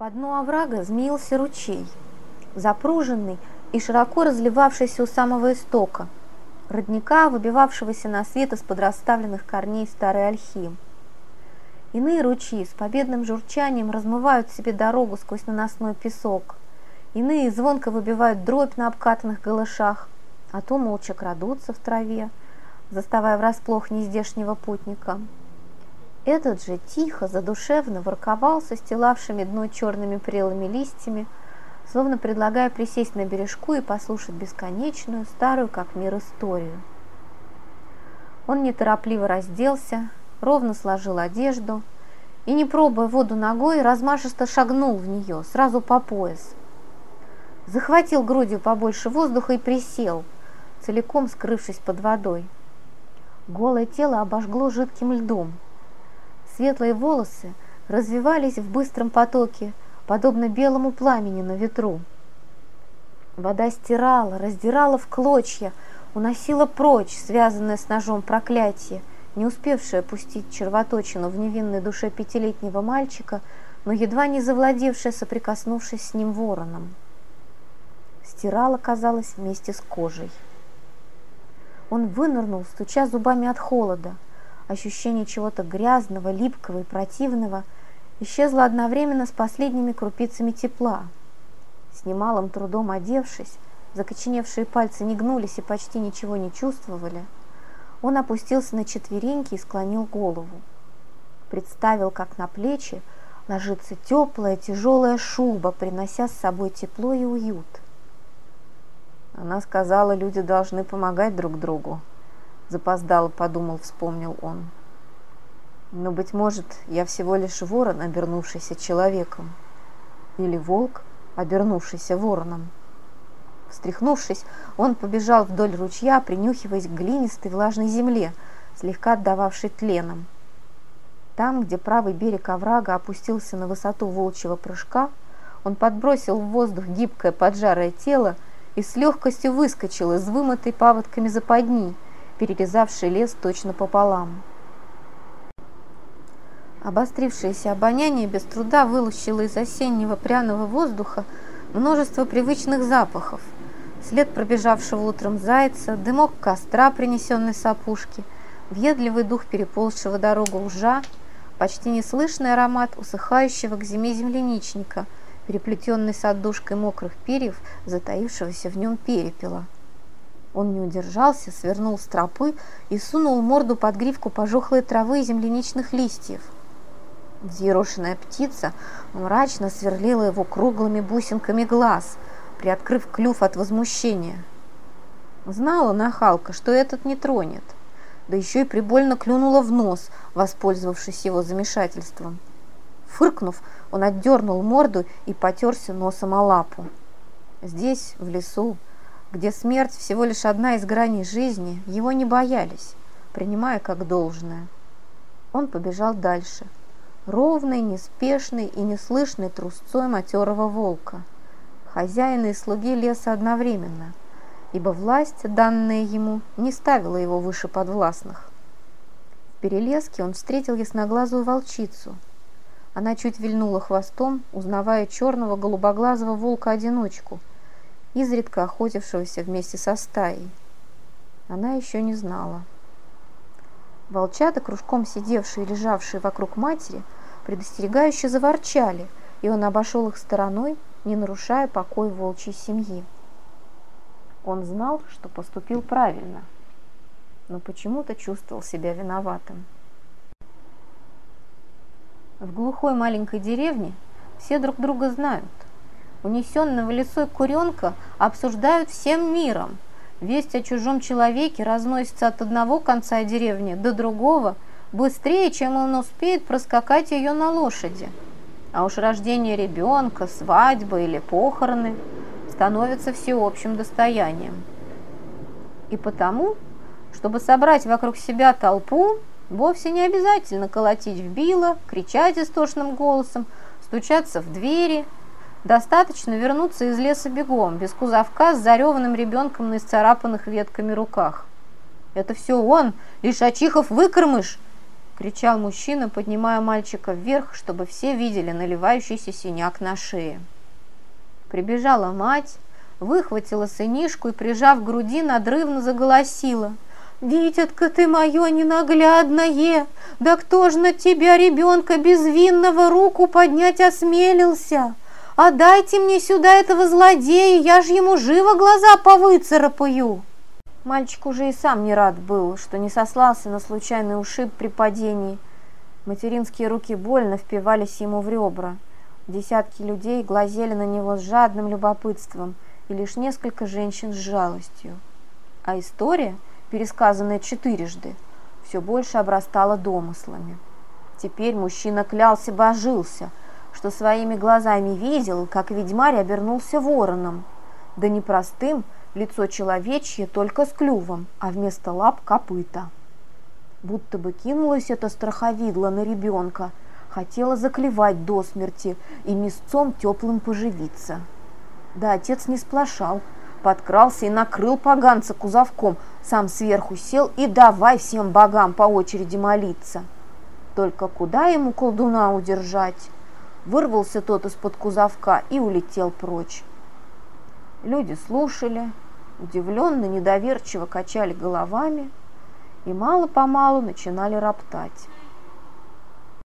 По дну оврага змеился ручей, запруженный и широко разливавшийся у самого истока, родника, выбивавшегося на свет из подраставленных корней старой ольхи. Иные ручьи с победным журчанием размывают себе дорогу сквозь наносной песок, иные звонко выбивают дробь на обкатанных голышах, а то молча крадутся в траве, заставая врасплох нездешнего путника. Этот же тихо, задушевно ворковал со стелавшими дно черными прелыми листьями, словно предлагая присесть на бережку и послушать бесконечную, старую как мир историю. Он неторопливо разделся, ровно сложил одежду и, не пробуя воду ногой, размашисто шагнул в нее, сразу по пояс. Захватил грудью побольше воздуха и присел, целиком скрывшись под водой. Голое тело обожгло жидким льдом – Светлые волосы развивались в быстром потоке, подобно белому пламени на ветру. Вода стирала, раздирала в клочья, уносила прочь связанное с ножом проклятие, не успевшее пустить червоточину в невинной душе пятилетнего мальчика, но едва не завладевшее, соприкоснувшись с ним вороном. Стирала, казалось, вместе с кожей. Он вынырнул, стуча зубами от холода – ощущение чего-то грязного, липкого и противного исчезло одновременно с последними крупицами тепла. С немалым трудом одевшись, закоченевшие пальцы не гнулись и почти ничего не чувствовали, он опустился на четвереньки и склонил голову. Представил, как на плечи ложится теплая тяжелая шуба, принося с собой тепло и уют. Она сказала, люди должны помогать друг другу, запоздало подумал, вспомнил он. Но, быть может, я всего лишь ворон, обернувшийся человеком. Или волк, обернувшийся вороном. Встряхнувшись, он побежал вдоль ручья, принюхиваясь к глинистой влажной земле, слегка отдававшей тленом. Там, где правый берег оврага опустился на высоту волчьего прыжка, он подбросил в воздух гибкое поджарое тело и с легкостью выскочил из вымытой паводками западни, перерезавший лес точно пополам. Обострившееся обоняние без труда вылущило из осеннего пряного воздуха множество привычных запахов. След пробежавшего утром зайца, дымок костра, принесенный с опушки, въедливый дух переползшего дорогу ужа, почти неслышный аромат усыхающего к зиме земляничника, переплетенный с отдушкой мокрых перьев, затаившегося в нем перепела. Он не удержался, свернул с тропы и сунул морду под гривку пожухлой травы и земляничных листьев. Взъерошенная птица мрачно сверлила его круглыми бусинками глаз, приоткрыв клюв от возмущения. Знала нахалка, что этот не тронет, да еще и прибольно клюнула в нос, воспользовавшись его замешательством. Фыркнув, он отдернул морду и потерся носом о лапу. Здесь, в лесу, где смерть всего лишь одна из граней жизни, его не боялись, принимая как должное. Он побежал дальше, ровный, неспешный и неслышный трусцой матерого волка, хозяина и слуги леса одновременно, ибо власть, данная ему, не ставила его выше подвластных. В перелеске он встретил ясноглазую волчицу. Она чуть вильнула хвостом, узнавая черного голубоглазого волка-одиночку – изредка охотившегося вместе со стаей. Она еще не знала. Волчата, кружком сидевшие и лежавшие вокруг матери, предостерегающе заворчали, и он обошел их стороной, не нарушая покой волчьей семьи. Он знал, что поступил правильно, но почему-то чувствовал себя виноватым. В глухой маленькой деревне все друг друга знают – унесенного лесой куренка обсуждают всем миром. Весть о чужом человеке разносится от одного конца деревни до другого быстрее, чем он успеет проскакать ее на лошади. А уж рождение ребенка, свадьба или похороны становятся всеобщим достоянием. И потому, чтобы собрать вокруг себя толпу, вовсе не обязательно колотить в било, кричать истошным голосом, стучаться в двери – Достаточно вернуться из леса бегом, без кузовка, с зареванным ребенком на исцарапанных ветками руках. «Это все он, лишь Ачихов выкормыш!» — кричал мужчина, поднимая мальчика вверх, чтобы все видели наливающийся синяк на шее. Прибежала мать, выхватила сынишку и, прижав к груди, надрывно заголосила. «Витятка ты мое ненаглядное! Да кто ж на тебя, ребенка безвинного, руку поднять осмелился? Отдайте мне сюда этого злодея, я ж ему живо глаза повыцарапаю!» Мальчик уже и сам не рад был, что не сослался на случайный ушиб при падении. Материнские руки больно впивались ему в ребра. Десятки людей глазели на него с жадным любопытством, и лишь несколько женщин с жалостью. А история, пересказанная четырежды, все больше обрастала домыслами. Теперь мужчина клялся божился, что своими глазами видел, как ведьмарь обернулся вороном, да не простым, лицо человечье только с клювом, а вместо лап копыта. Будто бы кинулась эта страховидла на ребенка, хотела заклевать до смерти и мясцом теплым поживиться. Да отец не сплошал, подкрался и накрыл поганца кузовком, сам сверху сел и давай всем богам по очереди молиться. Только куда ему колдуна удержать? Вырвался тот из-под кузовка и улетел прочь. Люди слушали, удивленно, недоверчиво качали головами и мало-помалу начинали роптать.